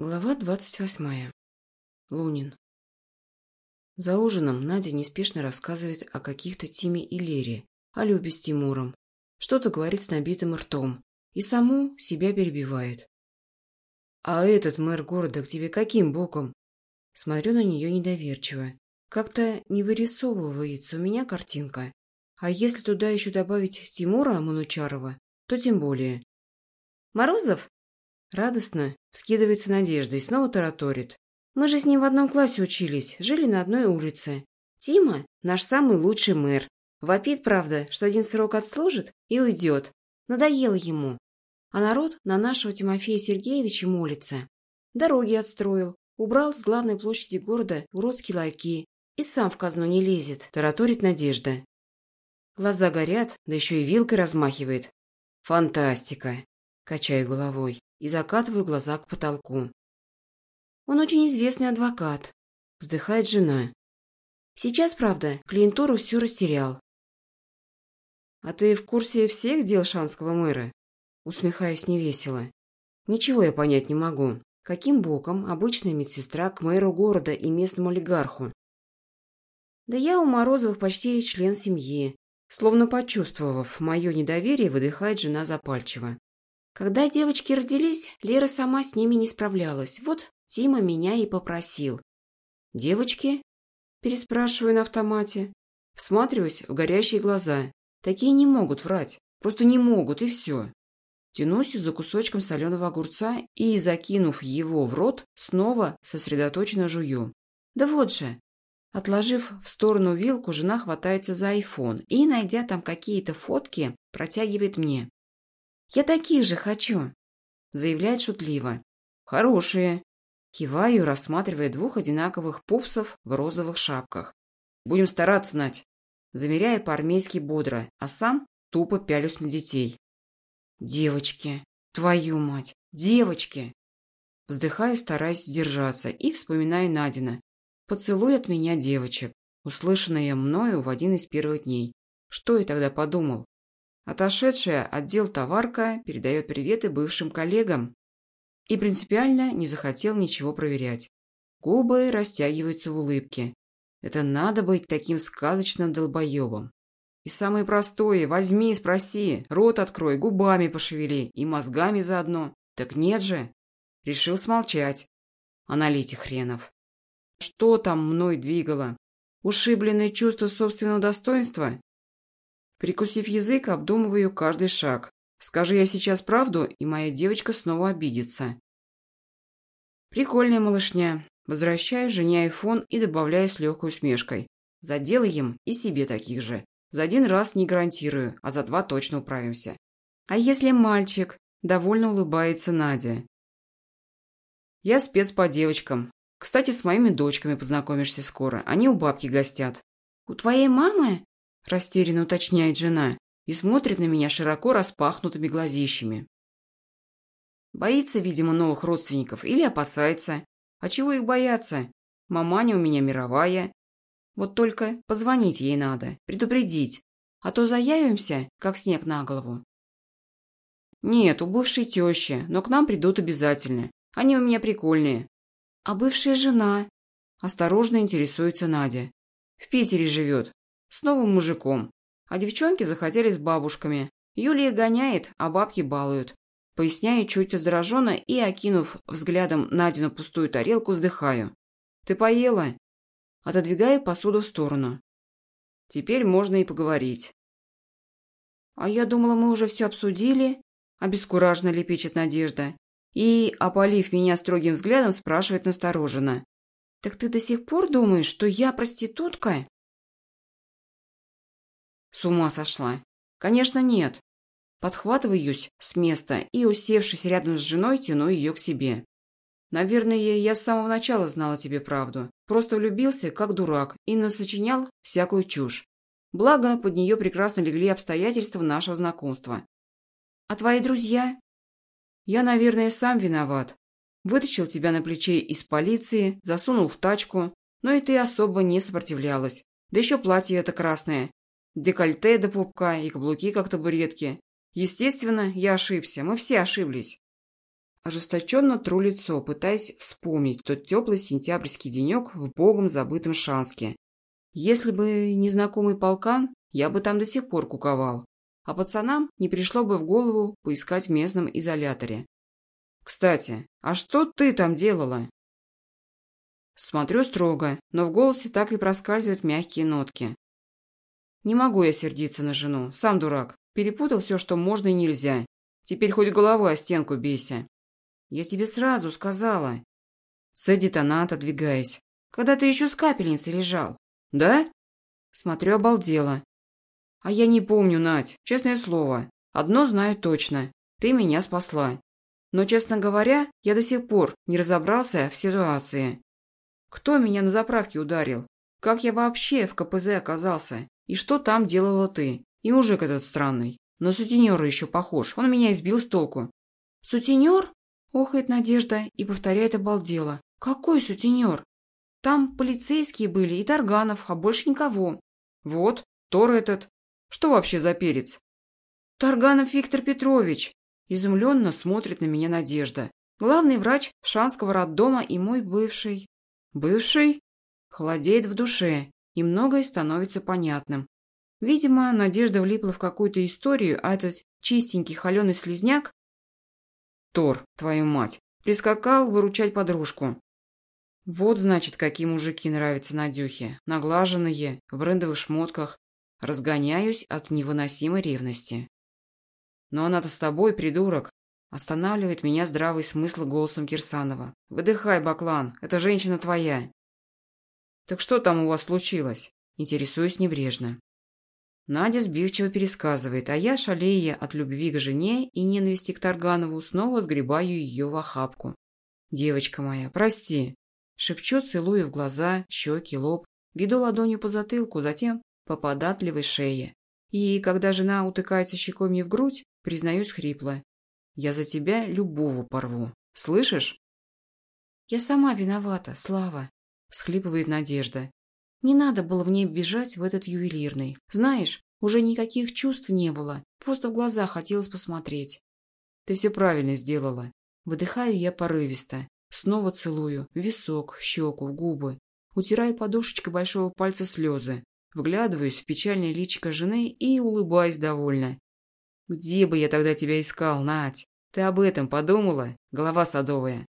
Глава двадцать восьмая. Лунин. За ужином Надя неспешно рассказывает о каких-то Тиме и Лере, о Любе с Тимуром. Что-то говорит с набитым ртом. И саму себя перебивает. «А этот мэр города к тебе каким боком?» Смотрю на нее недоверчиво. Как-то не вырисовывается у меня картинка. А если туда еще добавить Тимура Манучарова, то тем более. «Морозов?» Радостно скидывается Надежда и снова тараторит. «Мы же с ним в одном классе учились, жили на одной улице. Тима – наш самый лучший мэр. Вопит, правда, что один срок отслужит и уйдет. Надоело ему. А народ на нашего Тимофея Сергеевича молится. Дороги отстроил, убрал с главной площади города уродские ларьки и сам в казну не лезет, тараторит Надежда. Глаза горят, да еще и вилкой размахивает. Фантастика. Качаю головой и закатываю глаза к потолку. Он очень известный адвокат. Вздыхает жена. Сейчас, правда, клиентуру всю растерял. А ты в курсе всех дел шанского мэра? Усмехаясь невесело. Ничего я понять не могу. Каким боком обычная медсестра к мэру города и местному олигарху? Да я у Морозовых почти член семьи. Словно почувствовав мое недоверие, выдыхает жена запальчиво. Когда девочки родились, Лера сама с ними не справлялась. Вот Тима меня и попросил. «Девочки?» – переспрашиваю на автомате. Всматриваюсь в горящие глаза. Такие не могут врать. Просто не могут, и все. Тянусь за кусочком соленого огурца и, закинув его в рот, снова сосредоточенно жую. Да вот же. Отложив в сторону вилку, жена хватается за айфон и, найдя там какие-то фотки, протягивает мне. «Я такие же хочу», – заявляет шутливо. «Хорошие». Киваю, рассматривая двух одинаковых пупсов в розовых шапках. «Будем стараться, Надь». Замеряя по-армейски бодро, а сам тупо пялюсь на детей. «Девочки! Твою мать! Девочки!» Вздыхаю, стараясь сдержаться, и вспоминаю Надина. «Поцелуй от меня девочек», услышанное мною в один из первых дней. Что я тогда подумал? Отошедшая отдел товарка передает приветы бывшим коллегам и принципиально не захотел ничего проверять. Губы растягиваются в улыбке. Это надо быть таким сказочным долбоебом. И самое простое – возьми спроси, рот открой, губами пошевели и мозгами заодно. Так нет же. Решил смолчать. Аналитик хренов. Что там мной двигало? Ушибленное чувство собственного достоинства? Прикусив язык, обдумываю каждый шаг. Скажи я сейчас правду, и моя девочка снова обидится. Прикольная малышня. Возвращаю жене айфон и добавляю с легкой усмешкой. Заделаем и себе таких же. За один раз не гарантирую, а за два точно управимся. А если мальчик? Довольно улыбается Надя. Я спец по девочкам. Кстати, с моими дочками познакомишься скоро. Они у бабки гостят. У твоей мамы? Растерянно уточняет жена и смотрит на меня широко распахнутыми глазищами. Боится, видимо, новых родственников или опасается. А чего их бояться? Маманя у меня мировая. Вот только позвонить ей надо, предупредить, а то заявимся, как снег на голову. Нет, у бывшей тещи, но к нам придут обязательно. Они у меня прикольные. А бывшая жена? Осторожно интересуется Надя. В Питере живет, с новым мужиком. А девчонки захотели с бабушками. Юлия гоняет, а бабки балуют. Поясняю чуть раздраженно и, окинув взглядом Надину пустую тарелку, вздыхаю. «Ты поела?» Отодвигаю посуду в сторону. Теперь можно и поговорить. «А я думала, мы уже все обсудили», – обескураженно лепечет Надежда. И, опалив меня строгим взглядом, спрашивает настороженно. «Так ты до сих пор думаешь, что я проститутка?» С ума сошла. Конечно, нет. Подхватываюсь с места и, усевшись рядом с женой, тяну ее к себе. Наверное, я с самого начала знала тебе правду. Просто влюбился, как дурак, и насочинял всякую чушь. Благо, под нее прекрасно легли обстоятельства нашего знакомства. А твои друзья? Я, наверное, сам виноват. Вытащил тебя на плече из полиции, засунул в тачку, но и ты особо не сопротивлялась. Да еще платье это красное. Декольте до пупка и каблуки, как табуретки. Естественно, я ошибся. Мы все ошиблись. Ожесточенно тру лицо, пытаясь вспомнить тот теплый сентябрьский денек в богом забытом Шанске. Если бы незнакомый полкан, я бы там до сих пор куковал. А пацанам не пришло бы в голову поискать в местном изоляторе. Кстати, а что ты там делала? Смотрю строго, но в голосе так и проскальзывают мягкие нотки. Не могу я сердиться на жену, сам дурак. Перепутал все, что можно и нельзя. Теперь хоть головой о стенку бейся. Я тебе сразу сказала. Садит она, отодвигаясь. Когда ты еще с капельницей лежал. Да? Смотрю, обалдела. А я не помню, Надь, честное слово. Одно знаю точно. Ты меня спасла. Но, честно говоря, я до сих пор не разобрался в ситуации. Кто меня на заправке ударил? Как я вообще в КПЗ оказался? И что там делала ты? И мужик этот странный. На сутенера еще похож. Он меня избил с толку. Сутенер? Охает Надежда и повторяет обалдело. Какой сутенер? Там полицейские были и Тарганов, а больше никого. Вот, Тор этот. Что вообще за перец? Тарганов Виктор Петрович. Изумленно смотрит на меня Надежда. Главный врач Шанского роддома и мой бывший. Бывший? Холодеет в душе, и многое становится понятным. Видимо, Надежда влипла в какую-то историю, а этот чистенький холеный слезняк Тор, твою мать, прискакал выручать подружку. Вот, значит, какие мужики нравятся Надюхе. Наглаженные, в брендовых шмотках. Разгоняюсь от невыносимой ревности. Но она-то с тобой, придурок. Останавливает меня здравый смысл голосом Кирсанова. Выдыхай, Баклан, эта женщина твоя. Так что там у вас случилось? Интересуюсь небрежно. Надя сбивчиво пересказывает, а я, шалея от любви к жене и ненависти к Тарганову, снова сгребаю ее в охапку. «Девочка моя, прости!» Шепчу, целую в глаза, щеки, лоб, веду ладонью по затылку, затем по податливой шее. И, когда жена утыкается щекой мне в грудь, признаюсь хрипло. «Я за тебя любого порву. Слышишь?» «Я сама виновата, Слава», — всхлипывает Надежда. Не надо было мне бежать в этот ювелирный. Знаешь, уже никаких чувств не было. Просто в глаза хотелось посмотреть. Ты все правильно сделала. Выдыхаю я порывисто. Снова целую. В висок, в щеку, в губы. Утираю подушечкой большого пальца слезы. Вглядываюсь в печальное личико жены и улыбаюсь довольно. «Где бы я тогда тебя искал, Надь? Ты об этом подумала, голова садовая?»